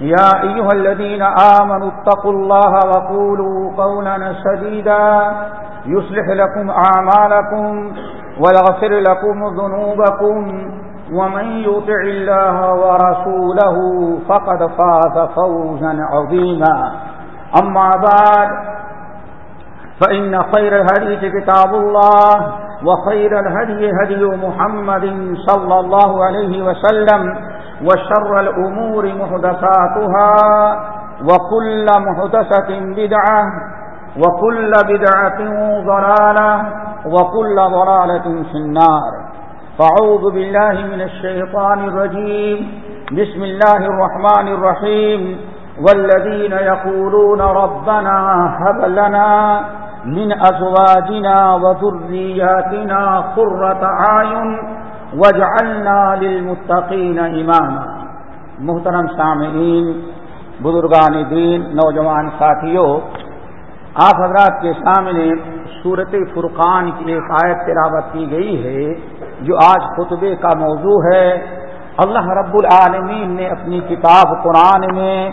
يا أيها الذين آمنوا اتقوا الله وقولوا قولا سديدا يصلح لكم أعمالكم ويغفر لكم ذنوبكم ومن يطع الله ورسوله فقد فاز فوزا عظيما. أما بعد، فإن خير الهدي كتاب الله وخير الهدي هدي محمد صلى الله عليه وسلم وشر الأمور محدثاتها وكل محدثة بدعة وكل بدعة ضلالة وكل ضلالة في النار. فعوذ بالله من الشيطان الرجيم. بسم الله الرحمن الرحيم. والذين يقولون ربنا هب لنا من أزواجنا وذرياتنا قرة عين وجعلنا للمتقين إماما محترم سامعین، بزرگان دین، نوجوان ساتھیوں، آپ حضرات کے سامنے صورت فرقان کی ایک آیت تلاوت کی گئی ہے، جو آج خطبے کا موضوع ہے۔ اللہ رب العالمین نے اپنی کتاب قرآن میں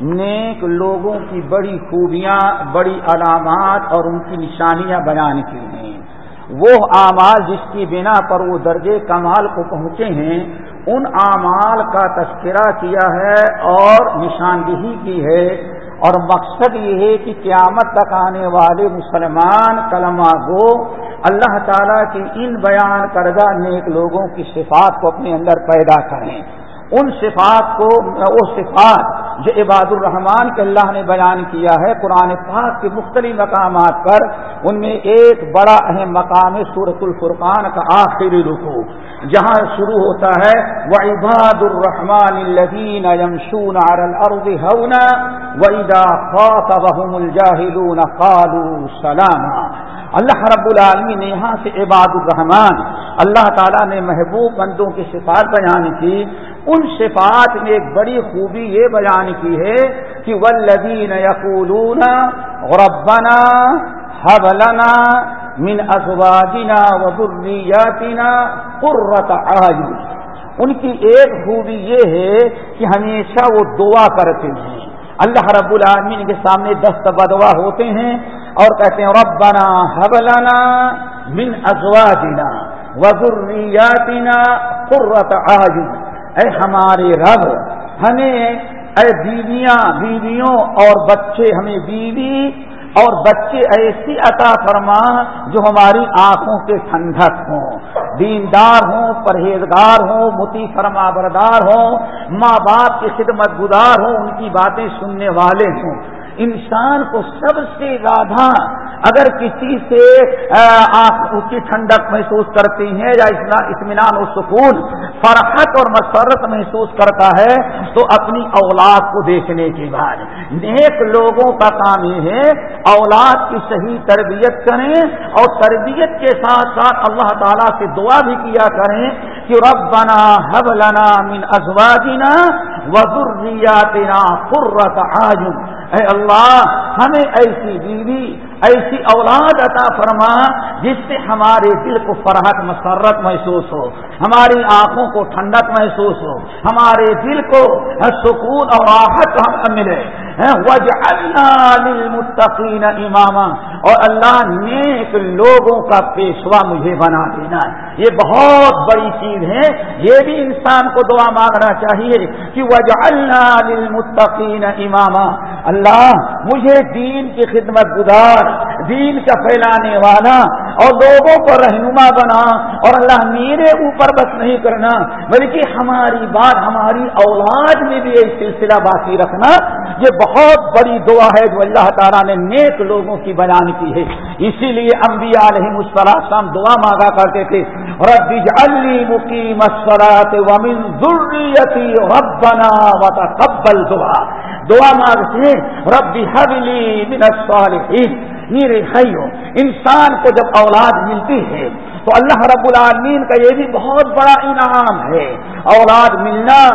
نیک لوگوں کی بڑی خوبیاں، بڑی علامات اور ان کی نشانیاں بیان کی ہیں۔ وہ اعمال جس کی بنا پر وہ درجے کمال کو پہنچے ہیں، ان اعمال کا تذکرہ کیا ہے اور نشاندہی کی ہے۔ اور مقصد یہ ہے کہ قیامت تک آنے والے مسلمان کلمہ گو، اللہ تعالیٰ کی ان بیان کردہ نیک لوگوں کی صفات کو اپنے اندر پیدا کریں۔ ان صفات کو، وہ صفات جو عباد الرحمان کے اللہ نے بیان کیا ہے قرآن پاک کے مختلف مقامات پر، ان میں ایک بڑا اہم مقام ہے سورت الفرقان کا آخری رکو جہاں شروع ہوتا ہے وہ عباد الرحمان الدین یمشون الارض ہونا ویدا خاطبهم الجاہلون قالوا سلاما۔ اللہ رب العالمین نے یہاں سے عباد الرحمان اللہ تعالیٰ نے محبوب بندوں کی صفات بیان کی۔ ان صفات میں ایک بڑی خوبی یہ بیان کی ہے کہ ولدین یقولون غربنا حبلنا من ازواجنا وذریاتنا قرۃ اعین ان کی ایک خوبی یہ ہے کہ ہمیشہ وہ دعا کرتے ہیں۔ اللہ رب العالمین کے سامنے دست بدوا ہوتے ہیں اور کہتے ہیں ربنا حبلنا من ازواجنا وذریاتنا قرۃ اعین۔ اے ہمارے رب، ہمیں، اے بیویاں، بیویوں اور بچے، ہمیں بیوی اور بچے ایسی عطا فرما جو ہماری آنکھوں کے ٹھنڈک ہوں۔ دیندار ہوں، پرہیزگار ہوں، متی فرما بردار ہوں، ماں باپ کی خدمت گزار ہوں، ان کی باتیں سننے والے ہوں۔ انسان کو سب سے زیادہ اگر کسی سے اس کی ٹھنڈک محسوس کرتی ہیں یا اطمینان و سکون، فرحت اور مسرت محسوس کرتا ہے، تو اپنی اولاد کو دیکھنے کے بعد نیک لوگوں کا کام یہ ہے، اولاد کی صحیح تربیت کریں اور تربیت کے ساتھ ساتھ اللہ تعالیٰ سے دعا بھی کیا کریں کہ ربنا حب لنا من ازواجنا وذریاتنا قرۃ اعین۔ اے اللہ، ہمیں ایسی بیوی ایسی اولاد عطا فرما جس سے ہمارے دل کو فرحت مسرت محسوس ہو، ہماری آنکھوں کو ٹھنڈک محسوس ہو، ہمارے دل کو سکون اور راحت ملے۔ للمتقین اماما اور اللہ نیک لوگوں کا پیشوا مجھے بنا دینا یہ بہت بڑی چیز ہے۔ یہ بھی انسان کو دعا مانگنا چاہیے کہ للمتقین اماما اللہ مجھے دین کی خدمت گزار، دین کا پھیلانے والا اور لوگوں کو رہنما بنا۔ اور اللہ میرے اوپر بس نہیں کرنا، بلکہ ہماری بات ہماری اولاد میں بھی ایک سلسلہ باقی رکھنا۔ یہ بہت بڑی دعا ہے جو اللہ تعالیٰ نے نیک لوگوں کی بیان کی ہے۔ اسی لیے انبیاء علیہ السلام دعا مانگا کرتے تھے۔ رب علی مقیم ومن ذریتی ربنا وتقبل دعا۔ دعا مانگتے ہیں۔ رب حبلی من الصالحین۔ میرے بھائیوں انسان کو جب اولاد ملتی ہے، تو اللہ رب العالمین کا یہ بھی بہت بڑا انعام ہے۔ اولاد ملنا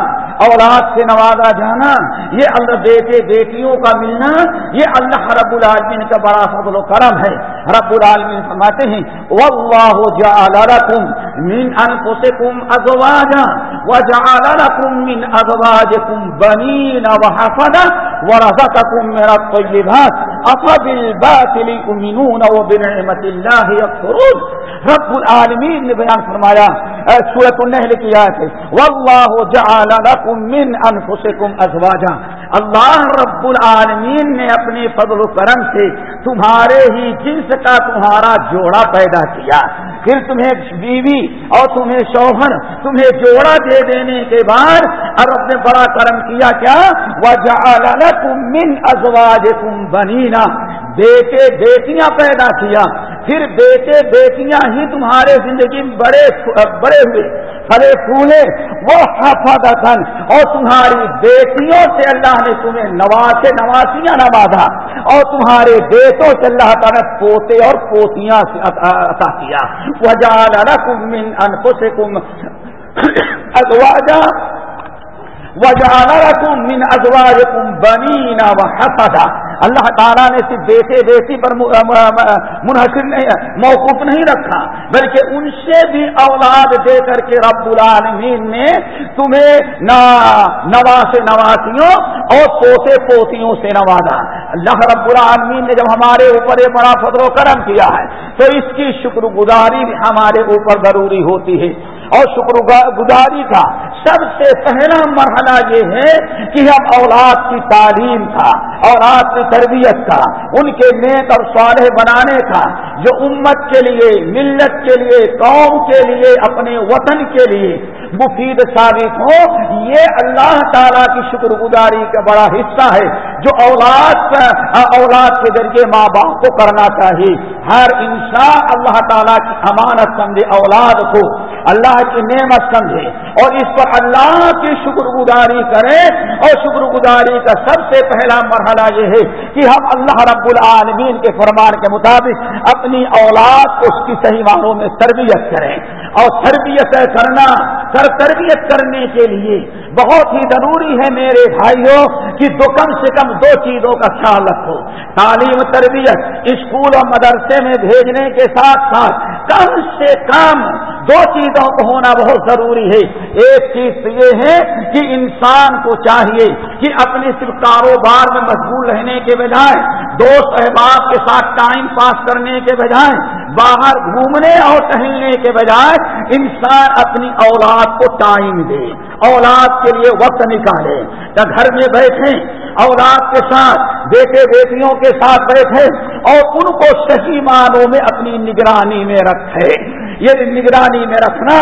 اولاد سے نوازا جانا، یہ اللہ بیٹے بیٹیوں کا ملنا، یہ اللہ رب العالمین کا بڑا فضل و کرم ہے۔ رب العالمین فرماتے ہیں، واللہ جعل لکم من انفسکم ازواجا وجعل لکم من ازواجکم بنین وحفظا ورزقکم من الطیبات۔ افا بالباطل امنون وبنعمت اللہ یکفرون۔ رب العالمین نے بیان فرمایا سورت النحل کی آیت ہے واللہ جعل لکم من انفسکم ازواجا اللہ رب العالمین نے اپنے فضل و کرم سے تمہارے ہی جنس کا تمہارا جوڑا پیدا کیا۔ پھر تمہیں بیوی اور تمہیں شوہر، تمہیں جوڑا دے دینے کے بعد اور اپنے بڑا کرم کیا کیا؟ وجعل لکم من ازواجکم بنینا بیٹے، بیٹیاں پیدا کیا۔ پھر بیٹے بیٹیاں ہی تمہارے زندگی میں بڑے بڑے ہوئے۔ پھلے پھولے وہ حفاظن اور تمہاری بیٹیوں سے اللہ نے تمہیں نواسے، نواسیاں نوازا اور تمہارے بیٹوں سے اللہ تعالیٰ نے پوتے اور پوتیاں عطا کیا۔ وجال من انفسکم ازواجا وجال من ازواجکم بنینا وحفظا۔ اللہ تعالیٰ نے صرف بیٹے بیٹی پر منحصر نہیں موقف نہیں رکھا، بلکہ ان سے بھی اولاد دے کر کے رب العالمین نے تمہیں نواز نواسیوں اور پوتے پوتیوں سے نوازا۔ اللہ رب العالمین نے جب ہمارے اوپر یہ بڑا فضل و کرم کیا ہے، تو اس کی شکر گزاری بھی ہمارے اوپر ضروری ہوتی ہے۔ اور شکر گزاری کا سب سے پہلا مرحلہ یہ ہے کہ ہم اولاد کی تعلیم کا اولاد کی تربیت کا، ان کے نیک اور صالح بنانے کا، جو امت کے لیے، ملت کے لیے، قوم کے لیے، اپنے وطن کے لیے مفید ثابت ہو، یہ اللہ تعالیٰ کی شکر گزاری کا بڑا حصہ ہے، جو اولاد اولاد کے ذریعے ماں باپ کو کرنا چاہیے۔ ہر انسان اللہ تعالیٰ کی امانت سمجھے اولاد کو اللہ کی نعمت سمجھے اور اس پر اللہ کی شکر گزاری کرے اور شکر گزاری کا سب سے پہلا مرحلہ یہ ہے کہ ہم اللہ رب العالمین کے فرمان کے مطابق اپنی اولاد کو اس کی صحیح معنوں میں تربیت کریں اور تربیت کرنا، سر تربیت کرنے کے لیے بہت ہی ضروری ہے میرے بھائیوں کہ دو کم سے کم دو چیزوں کا خیال رکھو۔ تعلیم تربیت، اسکول اور مدرسے میں بھیجنے کے ساتھ ساتھ کم سے کم دو چیزوں کو ہونا بہت ضروری ہے۔ ایک چیز تو یہ ہے کہ انسان کو چاہیے کہ اپنے صرف کاروبار میں مشغول رہنے کے بجائے، دوست احباب کے ساتھ ٹائم پاس کرنے کے بجائے، باہر گھومنے اور ٹہلنے کے بجائے انسان اپنی اولاد کو ٹائم دے۔ اولاد کے لیے وقت نکالے۔ یا گھر میں بیٹھے اولاد کے ساتھ، بیٹے بیٹیوں کے ساتھ بیٹھے اور ان کو صحیح معنوں میں اپنی نگرانی میں رکھے یہ نگرانی میں رکھنا،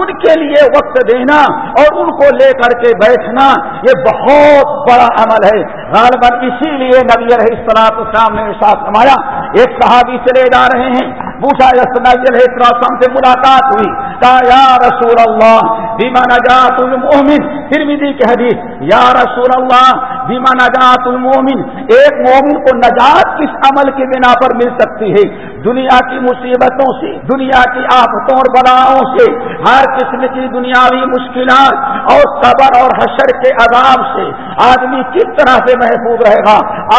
ان کے لیے وقت دینا اور ان کو لے کر کے بیٹھنا، یہ بہت بڑا عمل ہے۔ غالباً اسی لیے نبی علیہ السلام شام نے ساتھ سمایا ایک صحابی چلے جا رہے ہیں، پوچھا علیہ السلام سے ملاقات ہوئی؟ کہا، یا رسول اللہ بیما نجات المومن ترمیدی کے حدیث، یا رسول اللہ بیما نجات المومن ایک مومن کو نجات کس عمل کی بنا پر مل سکتی ہے؟ دنیا کی مصیبتوں سے، دنیا کی آفتوں اور بلاؤں سے، ہر قسم کی دنیاوی مشکلات اور صبر اور حشر کے عذاب سے۔ آدمی کس طرح سے محفوظ رہے گا؟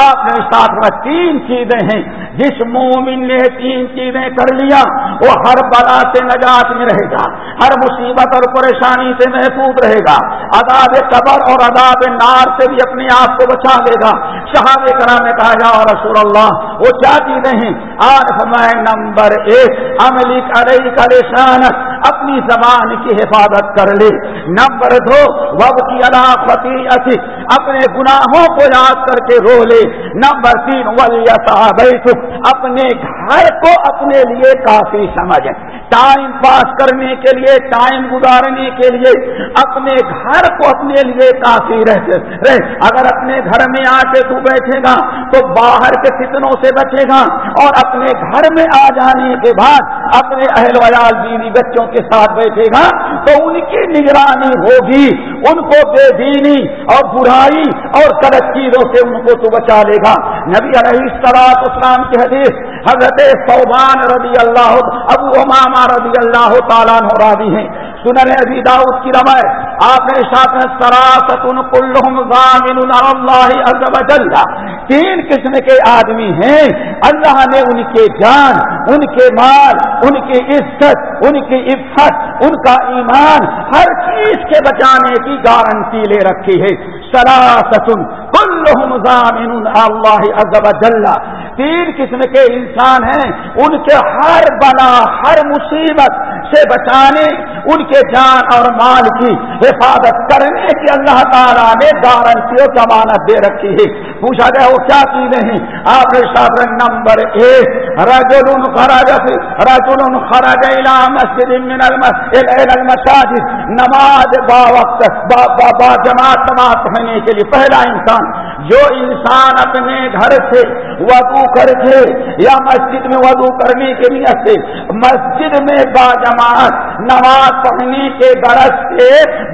آپ نے ساتھ میں تین چیزیں ہیں۔ جس مومن نے تین چیزیں کر لیا، وہ ہر بلا سے نجات میں رہے گا، ہر مصیبت اور پریشانی سے محفوظ رہے گا۔ عذاب قبر اور عذاب نار سے بھی اپنے آپ کو بچا لے گا۔ شہاد کرا نے کہا جا رسول اللہ، وہ کیا چیزیں ہیں آج فرمائے، نمبر ایک عملی کرے کا اپنی زبان کی حفاظت کر لے۔ نمبر دو، وب کی علاقتی اپنے گناہوں کو یاد کر کے رو لے۔ نمبر تین ولی صاحب اپنے گھر کو اپنے لیے کافی سمجھ ٹائم پاس کرنے کے لیے ٹائم گزارنے کے لیے اپنے گھر کو اپنے لیے کافی رہتے رہے۔ اگر اپنے گھر میں آ کے تو بیٹھے گا تو باہر کے فتنوں سے بچے گا اور اپنے گھر میں آ جانے کے بعد اپنے اہل ویال بیوی بچوں کے ساتھ بیٹھے گا تو ان کی نگرانی ہوگی۔ ان کو بے دینی اور برائی اور غلط چیزوں سے ان کو تو بچا لے گا۔ نبی علیہ السلاط اسلام کی حدیث حضرت صوبان رضی اللہ ابو اماما رضی اللہ تعالیٰ راضی ہیں۔ سنن ابی داؤد کی روایت آپ نے ساتھ سراست کلہم ضامن اللہ عز و جل۔ تین قسم کے آدمی ہیں۔ اللہ نے ان کے جان، ان کے مال، ان کی عزت، ان کی عفت، ان کا ایمان، ہر چیز کے بچانے کی گارنٹی لے رکھی ہے۔ سراست کلہم ضامن اللہ عز و جل۔ تین قسم کے انسان ہیں۔ ان کے ہر بنا، ہر مصیبت سے بچانے، ان کے جان اور مال کی حفاظت کرنے کی اللہ تعالیٰ نے گارنٹی اور ضمانت دے رکھی ہے۔ پوچھا گیا وہ کیا چیزیں ہیں؟ آپ نے ساتھ نمبر ایک رجل خراج رجل خراج الى مسجد من المساجد نماز با وقت با, با, با جماعت نماز پڑھنے کے لیے۔ پہلا انسان جو انسان اپنے گھر سے وضو کر کے یا مسجد میں وضو کرنے کے لیے سے مسجد میں با جماعت نماز پڑھنے کے غرض سے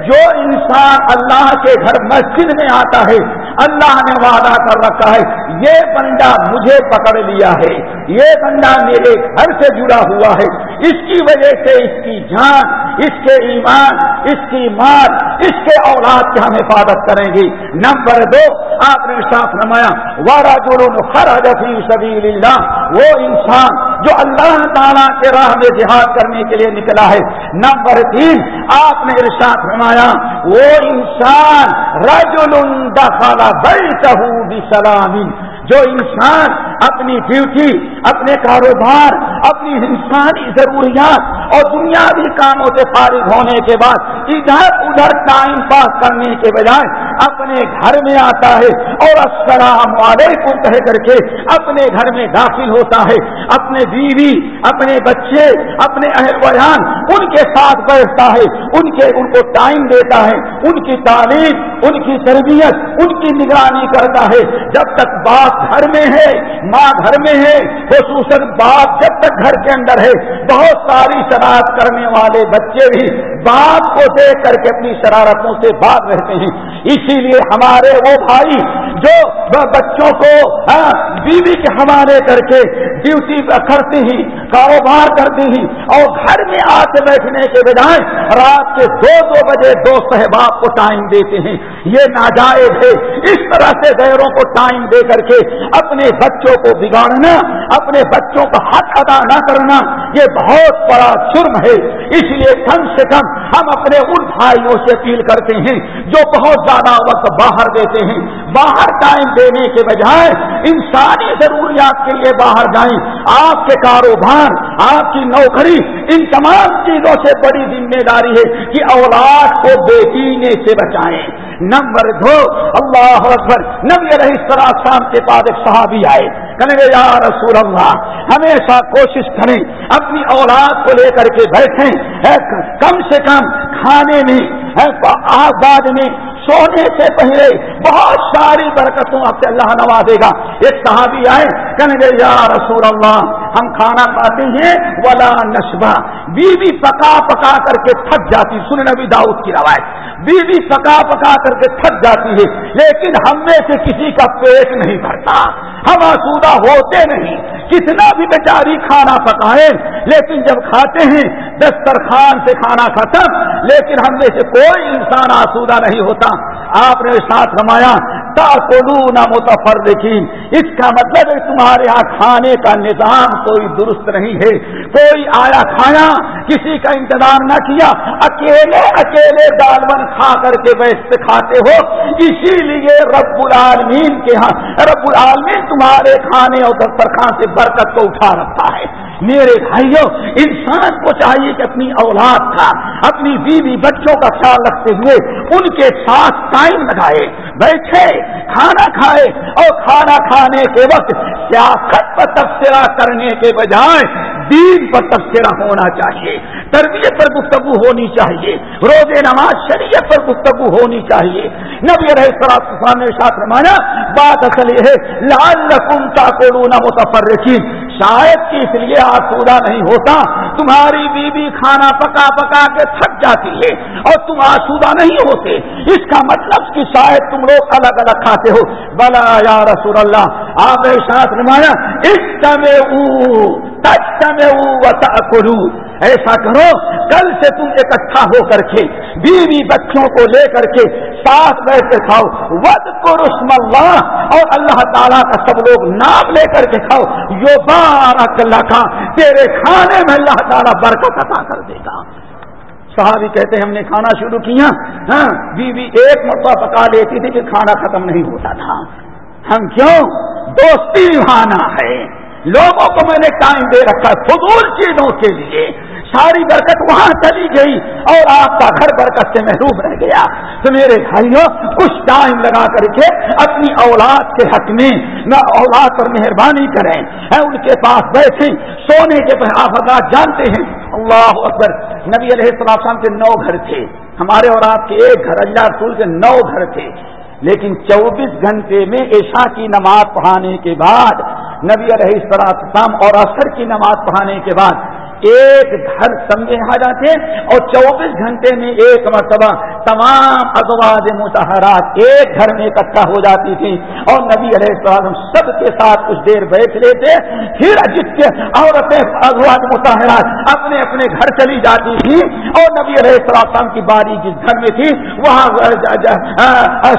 جو انسان اللہ کے گھر مسجد میں آتا ہے اللہ نے وعدہ کر رکھا ہے، یہ بندہ مجھے پکڑ لیا ہے۔ یہ بندہ میرے گھر سے جڑا ہوا ہے۔ اس کی وجہ سے اس کی جان، اس کے ایمان، اس کی مار اس کے اولاد کی ہم حفاظت کریں گے۔ نمبر دو، آپ نے ساتھ نمایا وارا جرم خرج فی سبیل اللہ وہ انسان جو اللہ تعالیٰ کے راہ میں جہاد کرنے کے لیے نکلا ہے. نمبر تین، آپ نے ارشاد فرمایا، وہ انسان رجل دخل بیتہ بسلامی جو انسان اپنی ڈیوٹی اپنے کاروبار، اپنی انسانی ضروریات اور دنیاوی کاموں سے فارغ ہونے کے بعد ادھر ادھر ٹائم پاس کرنے کے بجائے اپنے گھر میں آتا ہے اور السلام علیکم کہہ کر کے اپنے گھر میں داخل ہوتا ہے۔ اپنے بیوی، اپنے بچے، اپنے اہل بیان ان کے ساتھ بیٹھتا ہے، ان کے ان کو ٹائم دیتا ہے، ان کی تعلیم، ان کی تربیت، ان کی نگرانی کرتا ہے۔ جب تک بات گھر میں ہے ماں گھر میں ہے، خصوصاً باپ جب تک گھر کے اندر ہے، بہت ساری شرارت کرنے والے بچے بھی باپ کو دیکھ کر کے اپنی شرارتوں سے بات رہتے ہیں۔ اسی لیے ہمارے وہ بھائی جو بچوں کو ہاں، بیوی کے حوالے کر کے ڈیوٹی کرتے ہی کاروبار کرتے ہی اور گھر میں آ کے بیٹھنے کے بجائے رات کے دو دو بجے دو صحباب کو ٹائم دیتے ہیں۔ یہ ناجائز ہے۔ اس طرح سے غیروں کو ٹائم دے کر کے اپنے بچوں کو بگاڑنا، اپنے بچوں کا حق ادا نہ کرنا، یہ بہت بڑا جرم ہے۔ اس لیے کم سے کم ہم اپنے ان بھائیوں سے اپیل کرتے ہیں جو بہت زیادہ وقت باہر دیتے ہیں۔ باہر ٹائم دینے کے بجائے انسانی ضروریات کے لیے باہر جائیں۔ آپ کے کاروبار، آپ کی نوکری ان تمام چیزوں سے بڑی ذمہ داری ہے کہ اولاد کو بے دینے سے بچائیں۔ نمبر دو، اللہ اکبر، نبی علیہ السلام کے بعد ایک صحابی آئے۔ کہنے گے، یا رسول اللہ، ہمیشہ کوشش کریں، اپنی اولاد کو لے کر کے بیٹھیں۔ کم سے کم کھانے میں بعد میں، سونے سے پہلے بہت ساری برکتوں آپ سے اللہ نوازے گا۔ ایک صحابی آئے کہنے گے، یا رسول اللہ، ہم کھانا کھاتے ہیں، ولا نشبہ۔ بیوی پکا پکا کر کے تھک جاتی سن نبی داؤد کی روایت۔ بیوی پکا پکا کر کے تھک جاتی ہے، لیکن ہم میں سے کسی کا پیٹ نہیں بھرتا۔ ہم آسودہ ہوتے نہیں۔ کتنا بھی بیچاری کھانا پکائے، لیکن جب کھاتے ہیں، دسترخوان سے کھانا ختم لیکن ہم میں سے کوئی انسان آسودہ نہیں ہوتا۔ آپ نے ساتھ رمایا نہ متفر اس کا مطلب ہے، تمہارے یہاں کھانے کا نظام کوئی درست نہیں ہے۔ کوئی آیا کھایا کسی کا انتظام نہ کیا، اکیلے اکیلے دال بن کھا کر کے بیٹھتے کھاتے ہو۔ اسی لیے رب العالمین کے ہاں رب العالمین تمہارے کھانے اور دسترخوان سے برکت کو اٹھا رکھا ہے۔ میرے بھائیوں، انسان کو چاہیے کہ اپنی اولاد کا، اپنی بیوی بچوں کا خیال رکھتے ہوئے ان کے ساتھ ٹائم لگائے، بیٹھے، کھانا کھائے اور کھانا کھانے کے وقت سیاست پر تبصرہ کرنے کے بجائے دین پر تبصرہ ہونا چاہیے، تربیت پر گفتگو ہونی چاہیے روز نماز شریعت پر گفتگو ہونی چاہیے۔ نبی رہے سرا نے ساتھ رمانا بات اصل یہ ہے لال رقم کا کورونا متفرقین۔ شاید کہ اس لیے آسودہ نہیں ہوتا، تمہاری بیوی کھانا پکا پکا کے تھک جاتی ہے اور تم آسودہ نہیں ہوتے۔ اس کا مطلب کہ شاید تم لوگ الگ الگ کھاتے ہو۔ بلا یا رسول اللہ، آپ ساتھ نمایا اس سمے کرو ایسا کرو، کل سے تم اکٹھا ہو کر کے، بیوی بچوں کو لے کر کے ساتھ بیٹھ کے کھاؤ۔ ود کو رسم اللہ اور اللہ تعالیٰ کا سب لوگ نام لے کر کے کھاؤ۔ یو بارک لکھا تیرے کھانے میں اللہ تعالیٰ برکت عطا کر دے گا۔ صحابی کہتے ہیں، ہم نے کھانا شروع کیا۔ ہاں بیوی ایک مرتبہ پکا لیتی تھی کہ کھانا ختم نہیں ہوتا تھا۔ ہم کیوں؟ دوستی بھانا ہے۔ لوگوں کو میں نے ٹائم دے رکھا ہے فضول چیزوں کے لیے۔ ساری برکت وہاں چلی گئی اور آپ کا گھر برکت سے محروم رہ گیا۔ تو میرے بھائیوں کچھ ٹائم لگا کر کے اپنی اولاد کے حق میں نہ اولاد پر مہربانی کریں۔ ان کے پاس بیٹھے سونے کے آپ حضرات جانتے ہیں۔ اللہ اکبر۔ نبی علیہ السلام کے نو گھر تھے۔ ہمارے اور آپ کے ایک گھر، اللہ رسول کے نو گھر تھے۔ لیکن چوبیس گھنٹے میں عشاء کی نماز پڑھانے کے بعد، نبی علیہ السلام اور عصر کی نماز پڑھانے کے بعد ایک گھر سمجھے آ جاتے اور چوبیس گھنٹے میں ایک مرتبہ تمام ازواج متحرات ایک گھر میں اکٹھا ہو جاتی تھی اور نبی علیہ السلام سب کے ساتھ کچھ دیر بیٹھ لیتے پھر جس کے عورتیں ازواج متحرات اپنے اپنے گھر چلی جاتی تھی اور نبی علیہ السلام کی باری جس گھر میں تھی، وہاں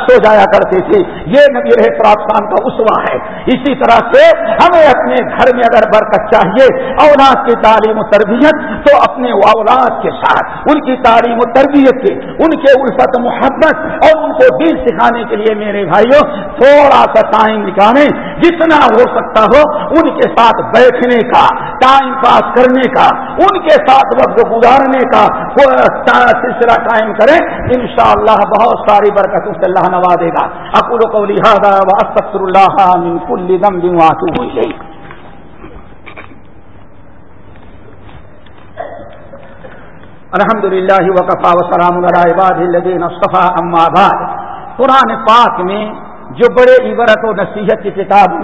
سو جایا کرتے تھے۔ یہ نبی علیہ السلام کا اسوا ہے۔ اسی طرح سے ہمیں اپنے گھر میں اگر برکت چاہیے، اولاد کی تعلیم تربیت تو اپنے اولاد کے ساتھ، ان کی تعلیم و تربیت کے ان کے الفت محبت اور ان کو دل سکھانے کے لیے میرے بھائیوں، تھوڑا سا ٹائم نکالیں، جتنا ہو سکتا ہو، ان کے ساتھ بیٹھنے کا ٹائم پاس کرنے کا، ان کے ساتھ وقت گزارنے کا سلسلہ قائم کریں، انشاءاللہ بہت ساری برکتوں سے اللہ نوا دے گا اکول کو لہٰذا اللہ من کل دم ہوئی الحمد للہ وقفا وسلام الدین اصطفیٰ، اما بعد۔ قرآن پاک میں جو بڑے عبرت و نصیحت کی کتاب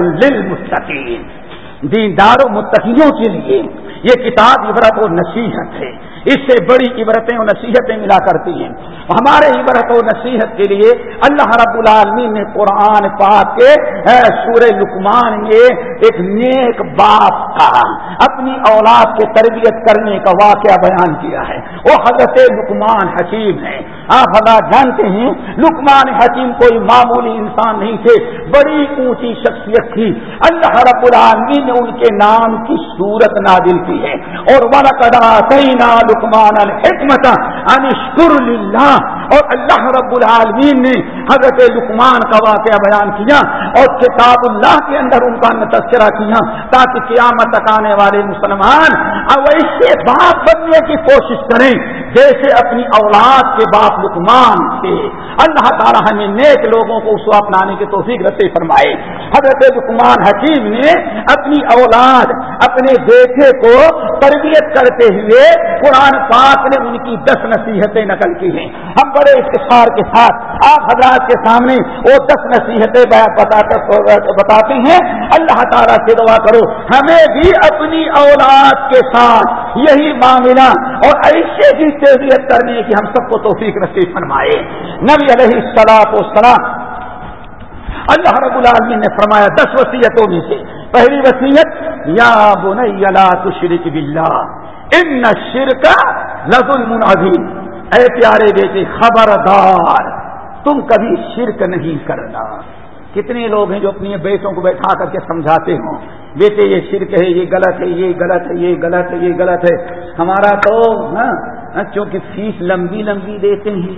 للمتقین دیندار و متقیوں کے لیے یہ کتاب عبرت و نصیحت ہے۔ اس سے بڑی عبرتیں اور نصیحتیں ملا کرتی ہیں۔ ہمارے عبرت و نصیحت کے لیے اللہ رب العالمین نے قرآن پاک کے سورہ لکمان میں ایک نیک باپ کا، اپنی اولاد کے تربیت کرنے کا واقعہ بیان کیا ہے۔ وہ حضرت لکمان حکیم ہے آپ حضرات جانتے ہیں لکمان حکیم کوئی معمولی انسان نہیں تھے۔ بڑی اونچی شخصیت تھی۔ اللہ رب العالمین نے ان کے نام کی صورت نادل کی ہے۔ اور ورقدا لکمان الحکمت انشکر للہ۔ اور اللہ رب العالمین نے حضرت لکمان کا واقعہ بیان کیا اور کتاب اللہ کے اندر ان کا تذکرہ کیا تاکہ قیامت تک آنے والے مسلمان اب ایسے باپ بننے کی کوشش کریں جیسے اپنی اولاد کے باپ لکمان تھے۔ اللہ تعالیٰ ہمیں نیک لوگوں کو اس کو اپنانے کی توفیق رسی فرمائے۔ حضرت لکمان حکیم نے اپنی اولاد، اپنے بیٹے کو تربیت کرتے ہوئے قرآن پاک نے ان کی دس نصیحتیں نقل کی ہیں۔ ہم بڑے اختصار کے ساتھ، آپ حضرات کے سامنے وہ دس نصیحتیں بتاتے ہیں۔ اللہ تعالیٰ سے دعا کرو۔ ہمیں بھی اپنی اولاد کے ساتھ یہی معاملہ اور ایسے بھی تربیت کرنے کی ہم سب کو توفیق نصیب فرمائے۔ نبی علیہ السلام و سلام اللہ رب العالمین نے فرمایا دس وسیعتوں میں سے۔ پہلی وسیعت یا بنیا تشرک باللہ، ان شرکا لز المنعظیم اے پیارے بیٹے خبردار، تم کبھی شرک نہیں کرنا۔ کتنے لوگ ہیں جو اپنی بیٹوں کو بیٹھا کر کے سمجھاتے ہوں، بیٹے یہ شرک ہے، یہ غلط ہے، یہ غلط ہے، یہ غلط ہے، یہ غلط ہے۔ ہمارا تو ہاں, ہاں، چونکہ فیس لمبی لمبی دیتے ہیں،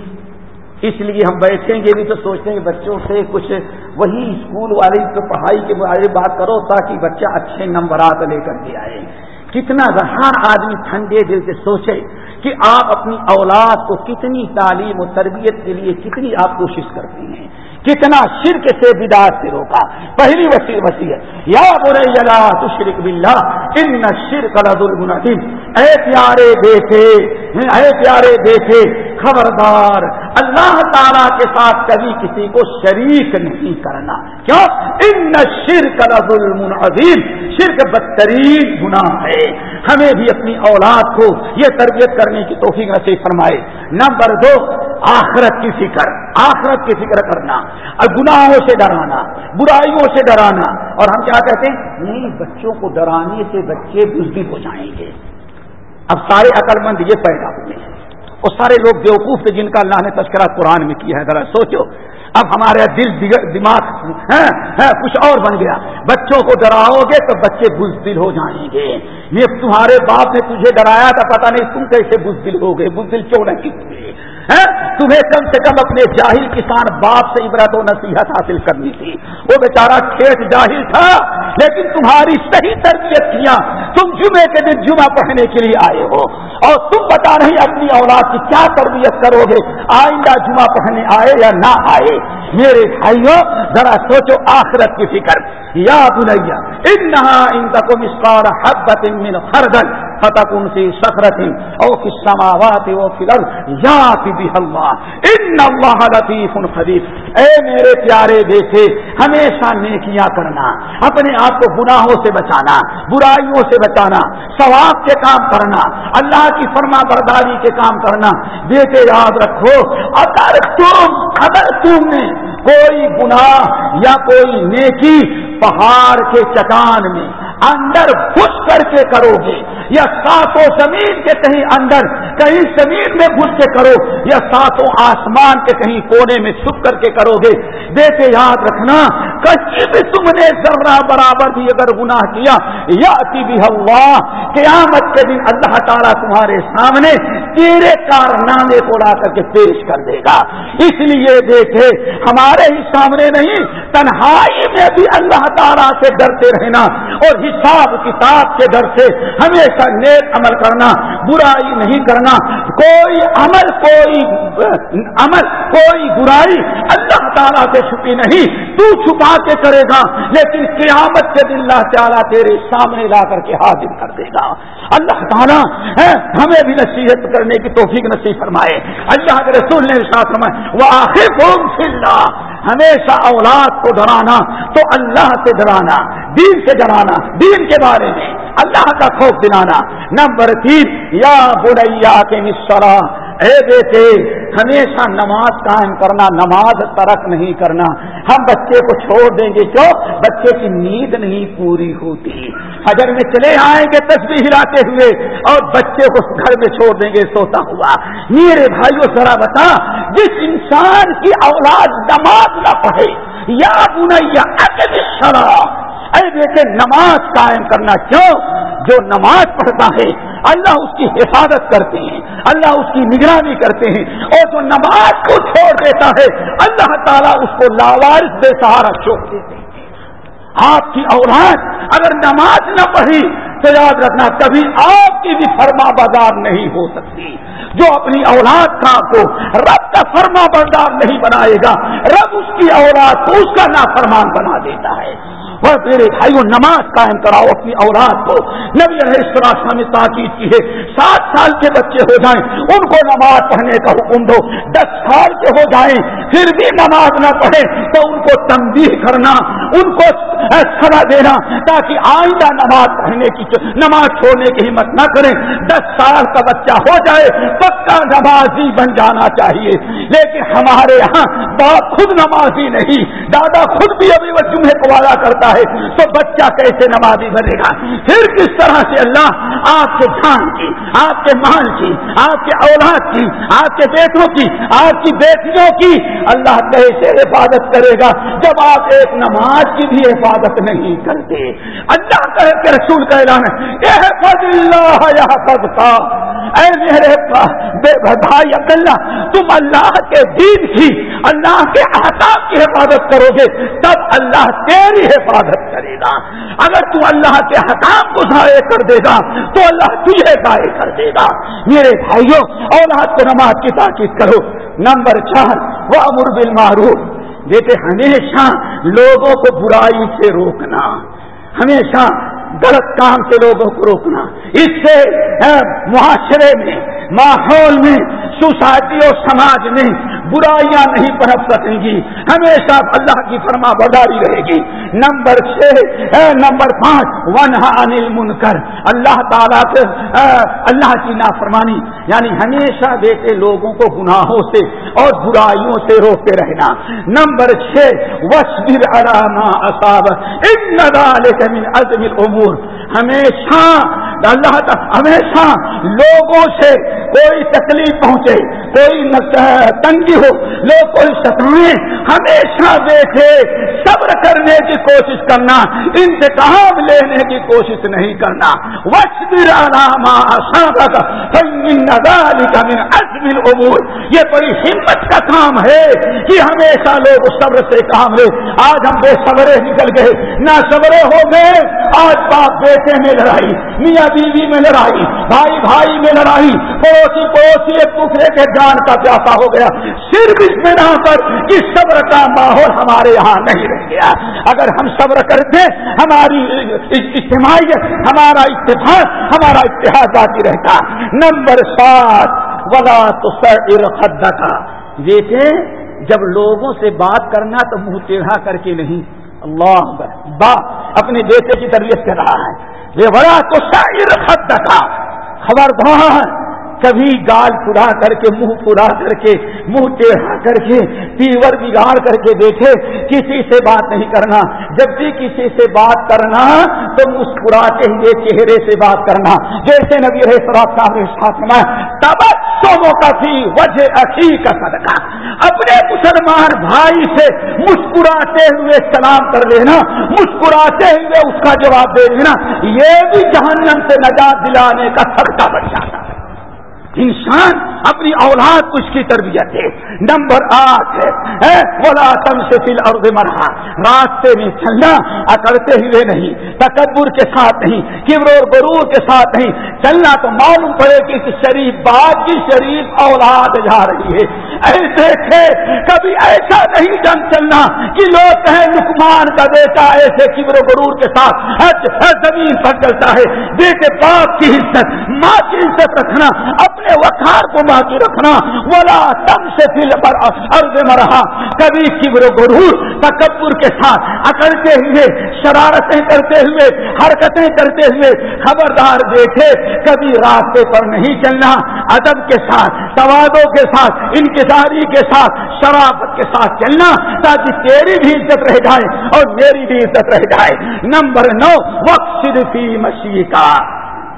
اس لیے ہم بیٹھیں گے بھی تو سوچتے ہیں کہ بچوں سے کچھ وہی اسکول والی تو پڑھائی کے بارے بات کرو تاکہ بچہ اچھے نمبرات لے کر کے آئے۔ کتنا ہر آدمی ٹھنڈے دل سے سوچے کہ آپ اپنی اولاد کو کتنی تعلیم و تربیت کے لیے کتنی آپ کوشش کرتے ہیں، کتنا شرک سے بدار سے روکا۔ پہلی وسیع وسیع یا برے یلا تو شرک بلّہ ان شرک اے پیارے دیکھے اے پیارے دیکھے خبردار، اللہ تعالی کے ساتھ کبھی کسی کو شریک نہیں کرنا۔ کیوں؟ ان شرک ظلم شرک بدترین گناہ ہے۔ ہمیں بھی اپنی اولاد کو یہ تربیت کرنے کی توفیق نصیب فرمائے۔ نمبر دو، آخرت کی فکر۔ آخرت کی فکر کرنا۔ اور گناہوں سے ڈرانا، برائیوں سے ڈرانا۔ اور ہم کیا کہتے ہیں؟ نہیں، بچوں کو ڈرانے سے بچے بزدل ہو جائیں گے۔ اب سارے عقل مند یہ پیدا ہوئے ہیں۔ اور سارے لوگ بیوقوف تھے جن کا اللہ نے تذکرہ قرآن میں کیا ہے۔ ذرا سوچو۔ اب ہمارے دل دماغ کچھ اور بن گیا۔ بچوں کو ڈراؤ گے تو بچے بزدل ہو جائیں گے۔ یہ تمہارے باپ نے تجھے ڈرایا تھا پتا نہیں تم کیسے بزدل ہو گئے، بزدل کیوں نہیں ہوئے؟ تمہیں کم سے کم اپنے جاہل کسان باپ سے عبرت و نصیحت حاصل کرنی تھی۔ وہ بیچارہ کھیت جاہل تھا، لیکن تمہاری صحیح تربیت کیا تم جمعے کے دن جمعہ پڑھنے کے لیے آئے ہو۔ اور تم بتا نہیں اپنی اولاد کی کیا تربیت کرو گے، آئندہ جمعہ پڑھنے آئے یا نہ آئے؟ میرے بھائیوں، ذرا سوچو آخرت کی فکر۔ یا بنیا ان ان کا کو مسکار حبت من خردن فتح ان کی او کی سماوات فلر یا بھی اللہ ان اللہ لطیف خدیف اے میرے پیارے بیٹے، ہمیشہ نیکیاں کرنا، اپنے آپ کو گناہوں سے بچانا، برائیوں سے بچانا، ثواب کے کام کرنا، اللہ کی فرما برداری کے کام کرنا۔ بیٹے، یاد رکھو، اگر تم اگر تم نے کوئی گناہ یا کوئی نیکی پہاڑ کے چٹان میں اندر گھس کر کے کرو گے، یا ساتوں زمین کے کہیں اندر، کہیں زمین میں گھس کے کرو، یا ساتوں آسمان کے کہیں کونے میں چھپ کر کے کرو گے۔ دیکھے یاد رکھنا کچھ بھی تم نے ذرا برابر بھی اگر گناہ کیا یا بھی ہوا قیامت کے دن اللہ تعالیٰ تمہارے سامنے تیرے کارنامے کو لا کر کے پیش کر دے گا۔ اس لیے دیکھے ہمارے ہی سامنے نہیں، تنہائی میں بھی اللہ تعالیٰ سے ڈرتے رہنا۔ اور حساب کتاب کے ڈر سے ہمیشہ نیک عمل کرنا، برائی نہیں کرنا۔ کوئی عمل کوئی عمل، کوئی برائی اللہ تعالیٰ سے چھپی نہیں۔ تو چھپا کے کرے گا، لیکن قیامت کے دن اللہ تعالیٰ تیرے سامنے لا کر کے حاضر کر دے گا۔ اللہ تعالیٰ ہمیں بھی نصیحت کرنے کی توفیق نصیب فرمائے۔ اللہ کے رسول نے ساتھ فرمائے وہ آخر قوم ہمیشہ اولاد کو ڈرانا، تو اللہ سے ڈرانا، دین سے ڈرانا۔ دین کے بارے میں اللہ کا خوف دلانا۔ نمبر تین، یا بڑیا کے مشرا اے بیٹے، ہمیشہ نماز قائم کرنا، نماز ترک نہیں کرنا۔ ہم بچے کو چھوڑ دیں گے کیوں؟ بچے کی نیند نہیں پوری ہوتی۔ اگر میں چلے آئیں گے تصویر ہلاتے ہوئے اور بچے کو گھر میں چھوڑ دیں گے، سوتا ہوا۔ میرے بھائیوں ذرا بتا، جس انسان کی اولاد نماز نہ پڑھے، یا بنیا اے بیٹے، نماز قائم کرنا کیوں؟ جو نماز پڑھتا ہے، اللہ اس کی حفاظت کرتے ہیں، اللہ اس کی نگرانی کرتے ہیں، اور جو نماز کو چھوڑ دیتا ہے، اللہ تعالیٰ اس کو لاوارث بے سہارا چھوڑ دیتے ہیں۔ آپ کی اولاد اگر نماز نہ پڑھی تو یاد رکھنا، کبھی آپ کی بھی فرما بازار نہیں ہو سکتی۔ جو اپنی اولاد کا کو رب کا فرما بردار نہیں بنائے گا، رب اس کی اولاد کو اس کا نافرمان بنا دیتا ہے۔ اور میرے بھائیوں نماز قائم کراؤ اپنی اولاد کو۔ نبی علیہ السلام نے تاکید کی ہے، سات سال کے بچے ہو جائیں، ان کو نماز پڑھنے کا حکم دو۔ دس سال کے ہو جائیں، پھر بھی نماز نہ پڑھے تو ان کو تنبیہ کرنا، ان کو سزا دینا تاکہ آئندہ نماز پڑھنے کی نماز چھوڑنے کی ہمت نہ کریں۔ دس سال کا بچہ ہو جائے، پکا نمازی بن جانا چاہیے۔ لیکن ہمارے یہاں باپ خود نمازی نہیں، دادا خود بھی ابھی وہ جمعے کو والا کرتا ہے تو بچہ کیسے نمازی بنے گا؟ پھر کس طرح سے اللہ آپ کے جان کی، آپ کے مال کی، آپ کے اولاد کی، آپ کے بیٹوں کی، آپ کی بیٹیوں کی اللہ کیسے حفاظت کرے گا جب آپ ایک نماز کی بھی حفاظت نہیں کرتے؟ اللہ کے رسول کا اعلان ہے اللہ اے میرے بے بھائی عبداللہ، تم اللہ کے دین کی، اللہ کے احکام کی حفاظت کرو گے، تب اللہ تیری حفاظت کرے گا۔ اگر تم اللہ کے حکام کو ضائع کر دے گا، تو اللہ تجھے ضائع کر دے گا۔ میرے بھائیوں اولاد کو نماز کی تاکید کرو۔ نمبر چار وہ امر بل معروف ہمیشہ لوگوں کو برائی سے روکنا۔ ہمیشہ غلط کام سے لوگوں کو روکنا۔ اس سے معاشرے میں ماحول میں سوسائٹی اور سماج میں برائیاں نہیں پنپ سکیں گی۔ ہمیشہ اللہ کی فرما برداری رہے گی۔ نمبر چھ نمبر پانچ ون انل منکر۔ اللہ تعالیٰ سے اللہ کی نافرمانی۔ یعنی ہمیشہ دیکھے لوگوں کو گناہوں سے اور برائیوں سے روکتے رہنا۔ نمبر چھ وشبر علامہ اصاب ان عزم الامور ہمیشہ اللہ ہمیشہ لوگوں سے کوئی تکلیف پہنچے۔ کوئی تنگی ہو، لوگ کوئی ستائیں ہمیشہ دیکھے، صبر کرنے کی کوشش کرنا انتقام لینے کی کوشش نہیں کرنا۔ عبور یہ بڑی ہمت کا کام ہے کہ ہمیشہ لوگ صبر سے کام لے آج ہم بے صبرے نکل گئے۔ نہ صبرے ہو گئے، آج باپ بیٹے میں لڑائی، میاں بیوی میں لڑائی، بھائی بھائی میں لڑائی، پڑوسی پڑوسی ایک دوسرے کے جان کا پیاسا ہو گیا۔ صرف اس بنا پر کہ صبر کا ماحول ہمارے یہاں نہیں رہ گیا۔ اگر ہم صبر کرتے، ہماری اجتماعیت، ہمارا اتفاق ہمارا اتحاد باقی رہتا۔ نمبر سات، ولا تو سر کا دیکھیں، جب لوگوں سے بات کرنا تو منہ ٹیڑھا کر کے نہیں۔ اللہ با، اپنے بیٹے کی تربیت کر رہا ہے۔ یہ بڑا تو شاعر خط کا خبردار۔ کبھی گال پورا کر کے، منہ پورا کر کے، منہ ٹیڑھا کر کے، تیور بگاڑ کر کے دیکھے کسی سے بات نہیں کرنا۔ جب بھی کسی سے بات کرنا، تو مسکراتے ہوئے چہرے سے بات کرنا۔ جیسے نبی رہے سراب صاحب نے ساتھ میں تب سوموں کا تھی وجہ اچھی کا صدقہ۔ اپنے مسلمان بھائی سے مسکراتے ہوئے سلام کر لینا، مسکراتے ہوئے اس کا جواب دے دینا۔ یہ بھی جہنم سے نجات دلانے کا صدقہ بن جاتا۔ انسان اپنی اولاد کو اس کی تربیت ہے۔ نمبر آٹھ ہے بولا تم سے فل اور مرحا۔ راستے میں چلنا اکڑتے ہوئے نہیں، تکبر کے ساتھ نہیں، کبر اور غرور کے ساتھ نہیں۔ چلنا تو معلوم پڑے کہ اس شریف بات کی شریف اولاد جا رہی ہے۔ ایسے تھے، کبھی ایسا نہیں جن چلنا کہ لوگ کہیں لکمان کا بیٹا ایسے کبر و غرور کے ساتھ زمین پر چلتا ہے۔ بیٹے باپ کی عزت، ماں کی عزت رکھنا، اپنے وقار کو باقی رکھنا بولا تب سے دل پر عرض میں رہا۔ کبھی کبر غرور، تکبر کے ساتھ، اکڑتے ہوئے، شرارتیں کرتے ہوئے، حرکتیں کرتے ہوئے خبردار دیکھے کبھی راستے پر نہیں چلنا۔ ادب کے ساتھ توادوں کے ساتھ، انتظاری کے ساتھ شرابت کے ساتھ چلنا، تاکہ تیری بھی عزت رہ جائے اور میری بھی عزت رہ جائے۔ نمبر نو وقت صرفی مسیح کا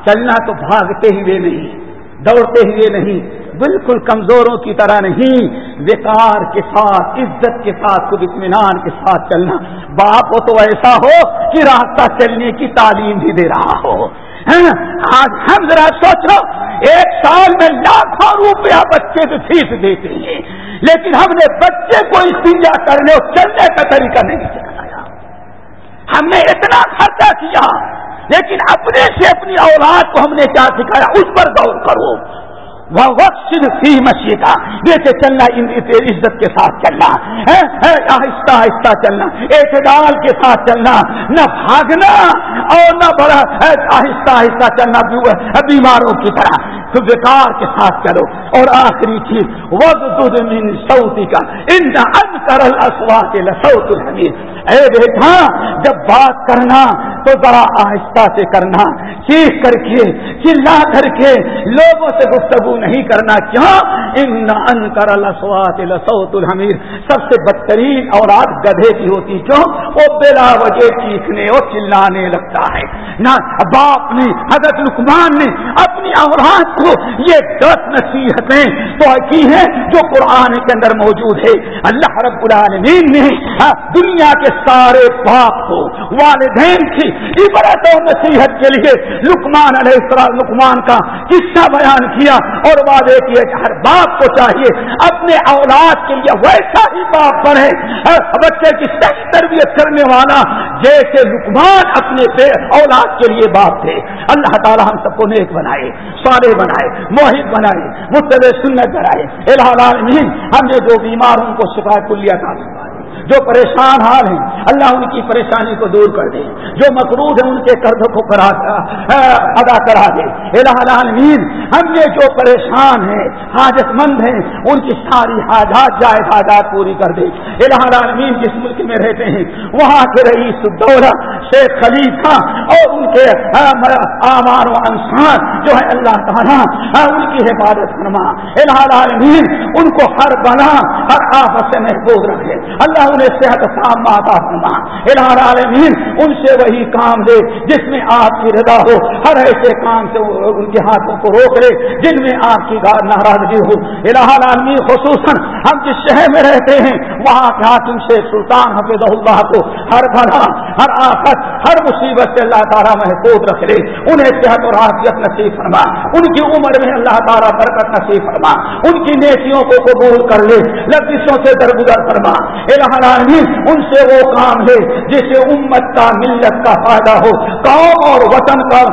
چلنا تو بھاگتے ہوئے نہیں۔ دوڑتے ہوئے نہیں، بالکل کمزوروں کی طرح نہیں۔ وقار کے ساتھ، عزت کے ساتھ، خود اطمینان کے ساتھ چلنا۔ باپ ہو تو ایسا ہو کہ راستہ چلنے کی تعلیم بھی دے رہا ہو۔ ہاں، آج ہم ذرا سوچو ایک سال میں لاکھوں روپیہ بچے سے فیس دیتے ہیں۔ لیکن ہم نے بچے کو استنجا کرنے اور چلنے کا طریقہ نہیں سکھایا ہم نے اتنا خرچہ کیا۔ لیکن اپنے سے اپنی اولاد کو ہم نے کیا سکھایا؟ اس پر غور کرو۔ وہ وقت صرف کا جیسے چلنا عزت کے ساتھ چلنا آہستہ آہستہ چلنا، اعتدال کے ساتھ چلنا، نہ بھاگنا اور نہ بڑا آہستہ آہستہ چلنا بیماروں کی طرح۔ تو بیکار کے ساتھ چلو۔ اور آخری چیز وقت من سعودی کا ان کرل اسوا کے لسوت الحمید اے بیٹا، جب بات کرنا تو ذرا آہستہ سے کرنا۔ چیخ کر کے، چلا کر کے لوگوں سے گفتگو نہیں کرنا کیوں ان انکر لسوات لسوت الحمیر۔ سب سے بدترین اولاد گدھے کی ہوتی کیوں وہ بلا وجہ چیخنے اور چلانے لگتا ہے۔ نہ باپ نے، حضرت لکمان نے اپنی اولاد کو یہ دس نصیحتیں تو کی ہیں جو قرآن کے اندر موجود ہے۔ اللہ رب العالمین نے ہاں، دنیا کے سارے باپ کو والدین کی عبرت اور نصیحت کے لیے لکمان علیہ السلام لکمان کا قصہ بیان کیا اور وعدے کیے کہ ہر باپ کو چاہیے اپنے اولاد کے لیے ویسا ہی باپ بنے۔ بچے کی صحیح تربیت کرنے والا جیسے لکمان اپنے اولاد کے لیے باپ تھے۔ اللہ تعالیٰ ہم سب کو نیک بنائے سارے بنائے موہد بنائے مستد سنت کرائے العالمین، ہم نے جو بیمار ان کو شکایت کو لیا تھا جو پریشان حال ہیں، اللہ ان کی پریشانی کو دور کر دے۔ جو مقروض ہیں، ان کے قرض کو کرا ادا کرا دے۔ العالمین، ہم نے جو پریشان ہیں حاجت مند ہیں، ان کی ساری حاجات جائز حاجات پوری کر دے۔ العالمین جس ملک میں رہتے ہیں، وہاں کے رئیس الدولہ شیخ خلیفہ اور ان کے آمار و انسان جو ہے اللہ تعالیٰ ان کی حفاظت فرما۔ العالمین، ان کو ہر بنا ہر آفت سے محفوظ رکھے۔ اللہ انہیں صحت کام آتا فرما۔ العالمین، ان سے وہی کام دے جس میں آپ کی رضا ہو۔ ہر ایسے کام سے ان کے ہاتھوں کو روک لے جن میں آپ کی ناراضگی ہو۔ العالمین، خصوصاً ہم جس شہر میں رہتے ہیں، وہاں کے حاکم سے سلطان حفظ اللہ کو ہر بنا ہر آفت، ہر مصیبت سے اللہ تعالیٰ محفوظ رکھ لے۔ انہیں صحت اور حافظ نصیب فرما۔ ان کی عمر میں اللہ تعالیٰ برکت نصیب فرما۔ ان کی نیکیوں کو قبول کر لے۔ لفظوں سے درگزر فرما۔ العالمین، ان سے وہ کام ہے جس سے امت کا، ملت کا فائدہ ہو۔ قوم اور وطن کا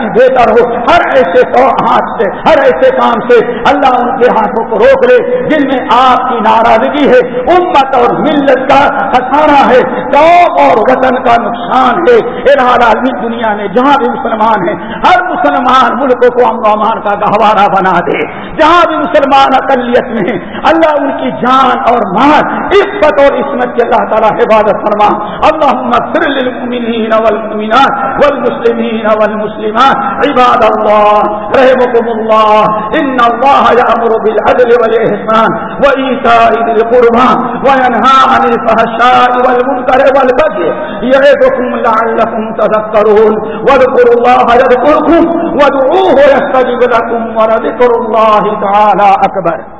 بہتر ہو۔ ہر ایسے ہاتھ سے، ہر ایسے کام سے اللہ ان کے ہاتھوں کو روک لے، جن میں آپ کی ناراضگی ہے۔ امت اور ملت کا خسارہ ہے۔ قوم اور وطن کا نقصان ہے۔ العالمین، دنیا میں جہاں بھی مسلمان ہیں، ہر مسلمان ملک کو امن و امان کا گہوارہ بنا دے۔ جہاں بھی مسلمان اقلیت میں اللہ ان کی جان اور مان اس عفت اور عصمت کے اللہ تعالیٰ حفاظت فرما۔ اللهم اغفر للمؤمنين والمؤمنات والمسلمين والمسلمات۔ عباد الله رحمكم الله ان الله يأمر بالعدل والإحسان وإيتاء ذي القربى وينهى عن الفحشاء والمنكر والبغي يعظكم لعلكم تذكرون واذكروا الله يذكركم وادعوه يستجب لكم ولذكر الله تعالى أكبر